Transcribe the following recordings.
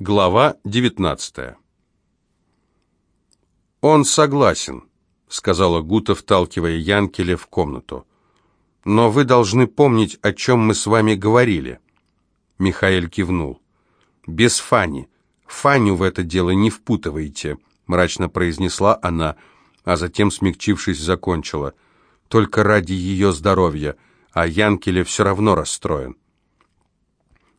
Глава 19 «Он согласен», — сказала Гута, вталкивая Янкеля в комнату. «Но вы должны помнить, о чем мы с вами говорили». Михаил кивнул. «Без Фани. Фаню в это дело не впутывайте», — мрачно произнесла она, а затем, смягчившись, закончила. «Только ради ее здоровья, а Янкеле все равно расстроен».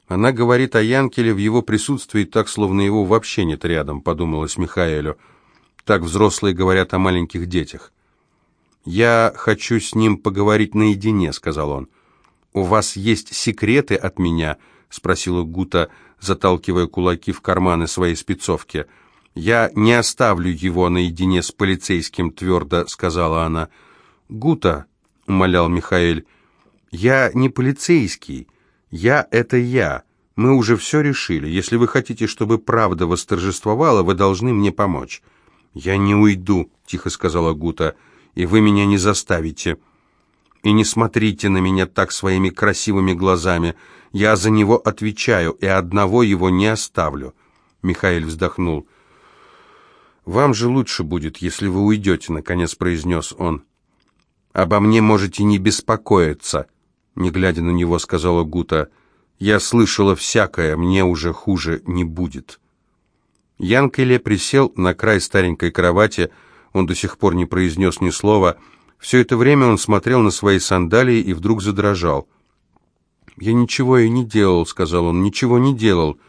Она говорит о Янкеле в его присутствии так, словно его вообще нет рядом, подумалось Михаэлю. Так взрослые говорят о маленьких детях. «Я хочу с ним поговорить наедине», — сказал он. «У вас есть секреты от меня?» — спросила Гута, заталкивая кулаки в карманы своей спецовки. «Я не оставлю его наедине с полицейским», — твердо сказала она. «Гута», — умолял Михаэль, — «я не полицейский». «Я — это я. Мы уже все решили. Если вы хотите, чтобы правда восторжествовала, вы должны мне помочь». «Я не уйду», — тихо сказала Гута, — «и вы меня не заставите». «И не смотрите на меня так своими красивыми глазами. Я за него отвечаю, и одного его не оставлю». Михаил вздохнул. «Вам же лучше будет, если вы уйдете», — наконец произнес он. «Обо мне можете не беспокоиться», не глядя на него, сказала Гута. «Я слышала всякое, мне уже хуже не будет». Янкеле присел на край старенькой кровати, он до сих пор не произнес ни слова. Все это время он смотрел на свои сандалии и вдруг задрожал. «Я ничего и не делал», — сказал он, — «ничего не делал».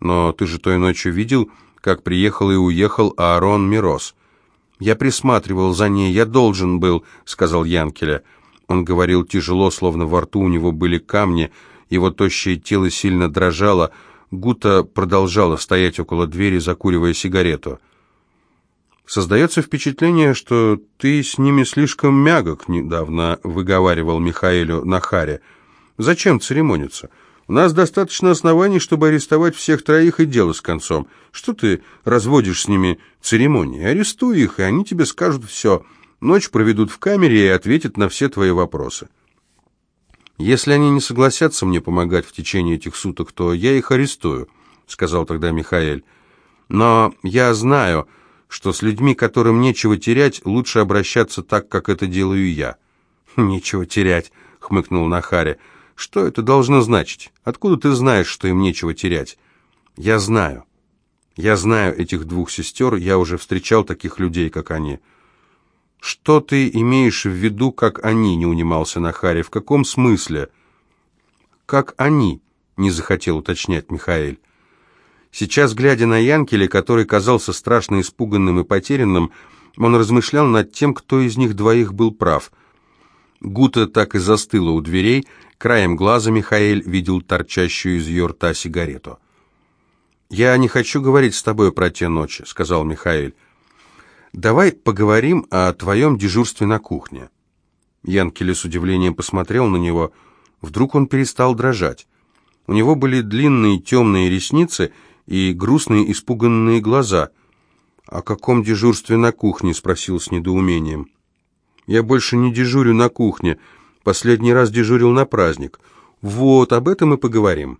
«Но ты же той ночью видел, как приехал и уехал Аарон Мирос». «Я присматривал за ней, я должен был», — сказал Янкеля. Он говорил тяжело, словно во рту у него были камни, его тощее тело сильно дрожало. Гута продолжала стоять около двери, закуривая сигарету. «Создается впечатление, что ты с ними слишком мягок», — недавно выговаривал Михаэлю Нахаре. «Зачем церемониться? У нас достаточно оснований, чтобы арестовать всех троих и дело с концом. Что ты разводишь с ними церемонии? Арестуй их, и они тебе скажут все». Ночь проведут в камере и ответят на все твои вопросы. Если они не согласятся мне помогать в течение этих суток, то я их арестую, сказал тогда Михаэль. Но я знаю, что с людьми, которым нечего терять, лучше обращаться так, как это делаю я. Нечего терять, хмыкнул Нахари. Что это должно значить? Откуда ты знаешь, что им нечего терять? Я знаю. Я знаю этих двух сестер, я уже встречал таких людей, как они. «Что ты имеешь в виду, как они?» — не унимался Нахари. «В каком смысле?» «Как они?» — не захотел уточнять Михаил. Сейчас, глядя на Янкеля, который казался страшно испуганным и потерянным, он размышлял над тем, кто из них двоих был прав. Гута так и застыла у дверей, краем глаза Михаил видел торчащую из ее рта сигарету. «Я не хочу говорить с тобой про те ночи», — сказал Михаил. «Давай поговорим о твоем дежурстве на кухне». Янкеле с удивлением посмотрел на него. Вдруг он перестал дрожать. У него были длинные темные ресницы и грустные испуганные глаза. «О каком дежурстве на кухне?» — спросил с недоумением. «Я больше не дежурю на кухне. Последний раз дежурил на праздник. Вот, об этом и поговорим».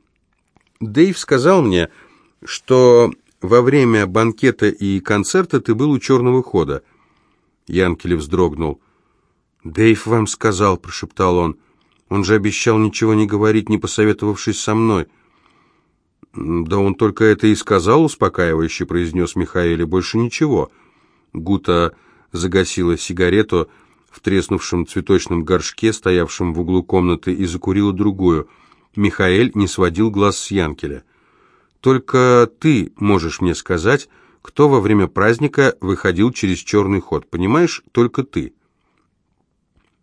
Дэйв сказал мне, что во время банкета и концерта ты был у черного хода». Янкелев вздрогнул. «Дэйв вам сказал», — прошептал он. «Он же обещал ничего не говорить, не посоветовавшись со мной». «Да он только это и сказал», — успокаивающе произнес Михаил, и больше ничего. Гута загасила сигарету в треснувшем цветочном горшке, стоявшем в углу комнаты, и закурила другую. Михаил не сводил глаз с Янкеля. Только ты можешь мне сказать, кто во время праздника выходил через черный ход. Понимаешь, только ты.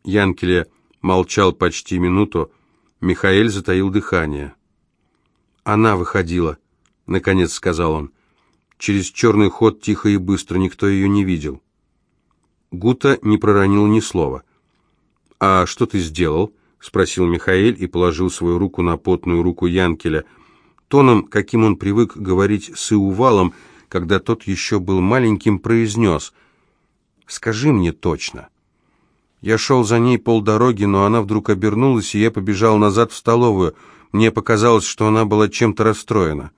Янкеле молчал почти минуту. Михаил затаил дыхание. «Она выходила», — наконец сказал он. «Через черный ход тихо и быстро, никто ее не видел». Гута не проронил ни слова. «А что ты сделал?» — спросил Михаил и положил свою руку на потную руку Янкеля — тоном, каким он привык говорить с Иувалом, когда тот еще был маленьким, произнес «Скажи мне точно». Я шел за ней полдороги, но она вдруг обернулась, и я побежал назад в столовую. Мне показалось, что она была чем-то расстроена.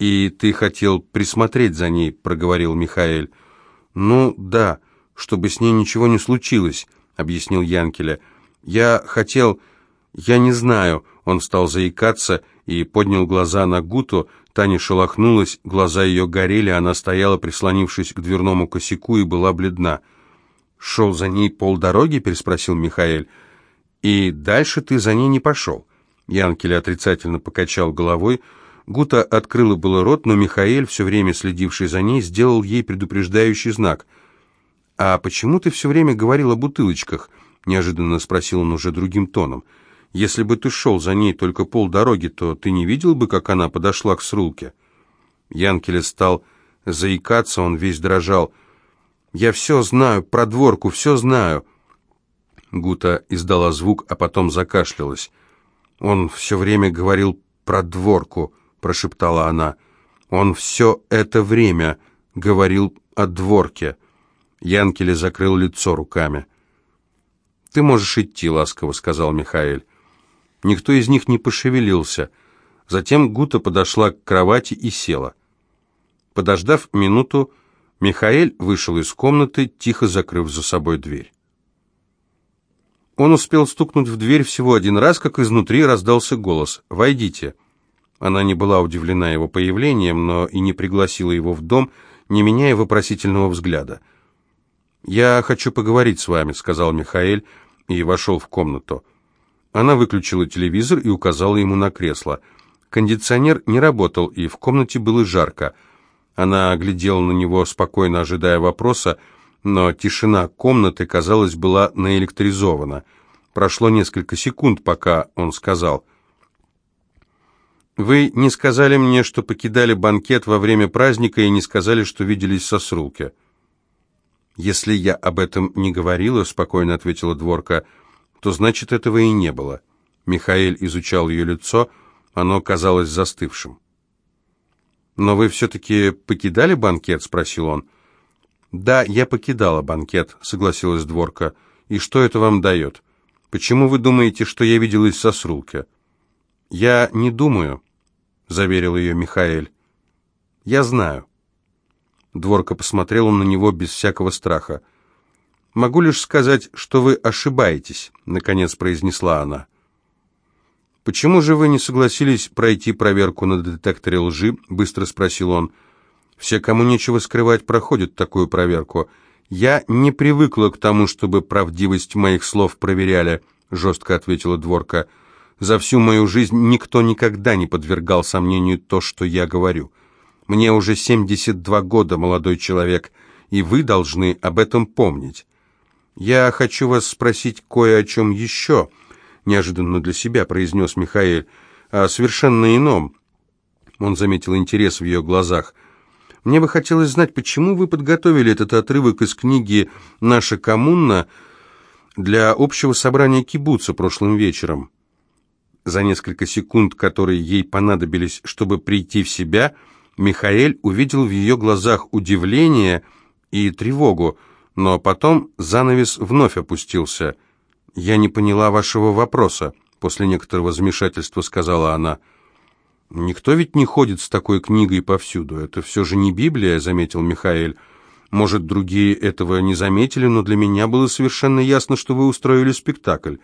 «И ты хотел присмотреть за ней», — проговорил Михаэль. «Ну, да, чтобы с ней ничего не случилось», — объяснил Янкеля. «Я хотел... Я не знаю...» Он стал заикаться и поднял глаза на Гуту. Таня шелохнулась, глаза ее горели, она стояла, прислонившись к дверному косяку, и была бледна. «Шел за ней полдороги?» — переспросил Михаэль. «И дальше ты за ней не пошел?» Янкель отрицательно покачал головой. Гута открыла было рот, но Михаэль, все время следивший за ней, сделал ей предупреждающий знак. «А почему ты все время говорил о бутылочках?» — неожиданно спросил он уже другим тоном. «Если бы ты шел за ней только полдороги, то ты не видел бы, как она подошла к срулке?» Янкеле стал заикаться, он весь дрожал. «Я все знаю, про дворку, все знаю!» Гута издала звук, а потом закашлялась. «Он все время говорил про дворку», — прошептала она. «Он все это время говорил о дворке». Янкеле закрыл лицо руками. «Ты можешь идти», — ласково сказал Михаэль. Никто из них не пошевелился. Затем Гута подошла к кровати и села. Подождав минуту, Михаэль вышел из комнаты, тихо закрыв за собой дверь. Он успел стукнуть в дверь всего один раз, как изнутри раздался голос «Войдите». Она не была удивлена его появлением, но и не пригласила его в дом, не меняя вопросительного взгляда. «Я хочу поговорить с вами», — сказал Михаэль и вошел в комнату. Она выключила телевизор и указала ему на кресло. Кондиционер не работал, и в комнате было жарко. Она глядела на него, спокойно ожидая вопроса, — но тишина комнаты, казалось, была наэлектризована. Прошло несколько секунд, пока он сказал. «Вы не сказали мне, что покидали банкет во время праздника и не сказали, что виделись со Срулке». «Если я об этом не говорила», — спокойно ответила Дворка, — «то значит, этого и не было». Михаил изучал ее лицо, оно казалось застывшим. «Но вы все-таки покидали банкет?» — спросил он. «Да, я покидала банкет», — согласилась Дворка. «И что это вам дает? Почему вы думаете, что я виделась со Срулке?» «Я не думаю», — заверил ее Михаэль. «Я знаю». Дворка посмотрела на него без всякого страха. «Могу лишь сказать, что вы ошибаетесь», — наконец произнесла она. «Почему же вы не согласились пройти проверку на детекторе лжи?» — быстро спросил он. Все, кому нечего скрывать, проходят такую проверку. Я не привыкла к тому, чтобы правдивость моих слов проверяли, жестко ответила Дворка. За всю мою жизнь никто никогда не подвергал сомнению то, что я говорю. Мне уже 72 года, молодой человек, и вы должны об этом помнить. Я хочу вас спросить кое о чем еще, неожиданно для себя произнес Михаил, о совершенно ином. Он заметил интерес в ее глазах – мне бы хотелось знать, почему вы подготовили этот отрывок из книги «Наша коммуна» для общего собрания кибуца прошлым вечером. За несколько секунд, которые ей понадобились, чтобы прийти в себя, Михаэль увидел в ее глазах удивление и тревогу, но потом занавес вновь опустился. «Я не поняла вашего вопроса», — после некоторого замешательства сказала она. «Никто ведь не ходит с такой книгой повсюду. Это все же не Библия», — заметил Михаэль. «Может, другие этого не заметили, но для меня было совершенно ясно, что вы устроили спектакль».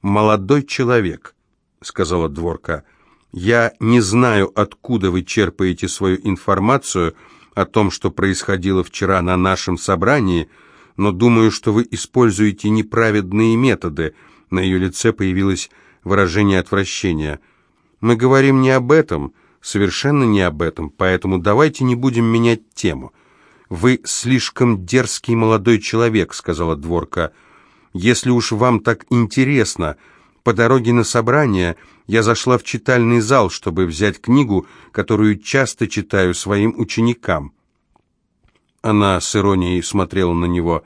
«Молодой человек», — сказала Дворка, — «я не знаю, откуда вы черпаете свою информацию о том, что происходило вчера на нашем собрании, но думаю, что вы используете неправедные методы». На ее лице появилось выражение отвращения — мы говорим не об этом, совершенно не об этом, поэтому давайте не будем менять тему. Вы слишком дерзкий молодой человек, сказала Дворка. Если уж вам так интересно, по дороге на собрание я зашла в читальный зал, чтобы взять книгу, которую часто читаю своим ученикам. Она с иронией смотрела на него.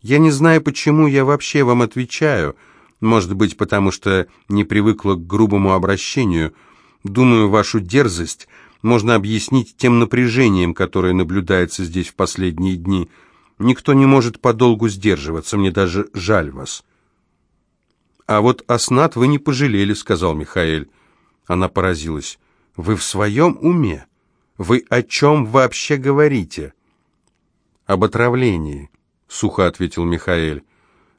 «Я не знаю, почему я вообще вам отвечаю», может быть, потому что не привыкла к грубому обращению. Думаю, вашу дерзость можно объяснить тем напряжением, которое наблюдается здесь в последние дни. Никто не может подолгу сдерживаться, мне даже жаль вас». «А вот Аснат вы не пожалели», — сказал Михаэль. Она поразилась. «Вы в своем уме? Вы о чем вообще говорите?» «Об отравлении», — сухо ответил Михаэль.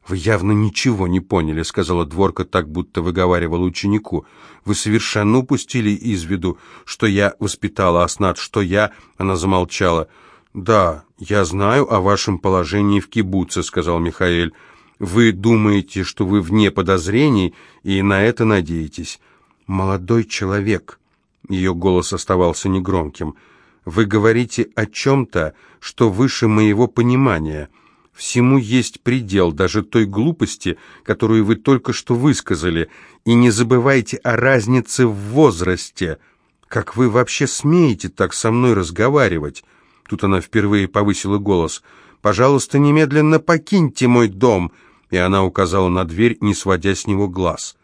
«Вы явно ничего не поняли», — сказала Дворка так, будто выговаривала ученику. «Вы совершенно упустили из виду, что я воспитала Аснат, что я...» — она замолчала. «Да, я знаю о вашем положении в кибуце», — сказал Михаэль. «Вы думаете, что вы вне подозрений, и на это надеетесь». «Молодой человек», — ее голос оставался негромким, — «вы говорите о чем-то, что выше моего понимания». Всему есть предел, даже той глупости, которую вы только что высказали. И не забывайте о разнице в возрасте. Как вы вообще смеете так со мной разговаривать?» Тут она впервые повысила голос. «Пожалуйста, немедленно покиньте мой дом!» И она указала на дверь, не сводя с него глаз.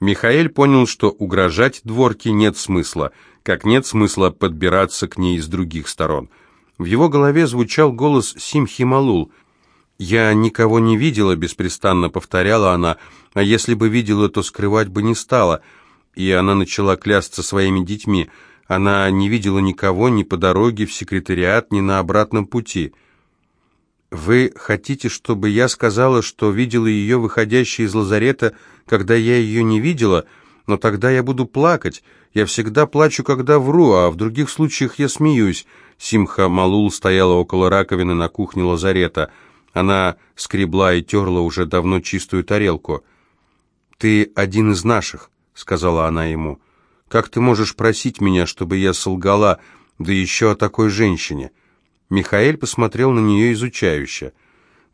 Михаэль понял, что угрожать дворке нет смысла, как нет смысла подбираться к ней с других сторон. В его голове звучал голос Симхи Малул. «Я никого не видела», — беспрестанно повторяла она, «а если бы видела, то скрывать бы не стала». И она начала клясться своими детьми. Она не видела никого ни по дороге в секретариат, ни на обратном пути. «Вы хотите, чтобы я сказала, что видела ее, выходящей из лазарета, когда я ее не видела? Но тогда я буду плакать. Я всегда плачу, когда вру, а в других случаях я смеюсь». Симха Малул стояла около раковины на кухне лазарета. Она скребла и терла уже давно чистую тарелку. «Ты один из наших», — сказала она ему. «Как ты можешь просить меня, чтобы я солгала, да еще о такой женщине?» Михаэль посмотрел на нее изучающе.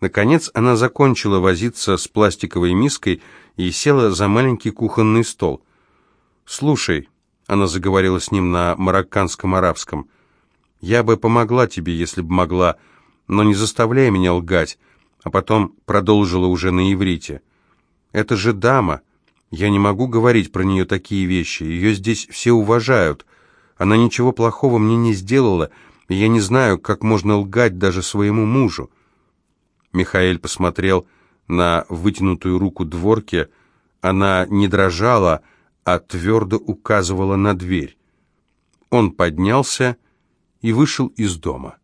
Наконец она закончила возиться с пластиковой миской и села за маленький кухонный стол. «Слушай», — она заговорила с ним на марокканском арабском, — я бы помогла тебе, если бы могла, но не заставляй меня лгать, а потом продолжила уже на иврите. Это же дама. Я не могу говорить про нее такие вещи. Ее здесь все уважают. Она ничего плохого мне не сделала, и я не знаю, как можно лгать даже своему мужу. Михаил посмотрел на вытянутую руку дворки. Она не дрожала, а твердо указывала на дверь. Он поднялся и вышел из дома.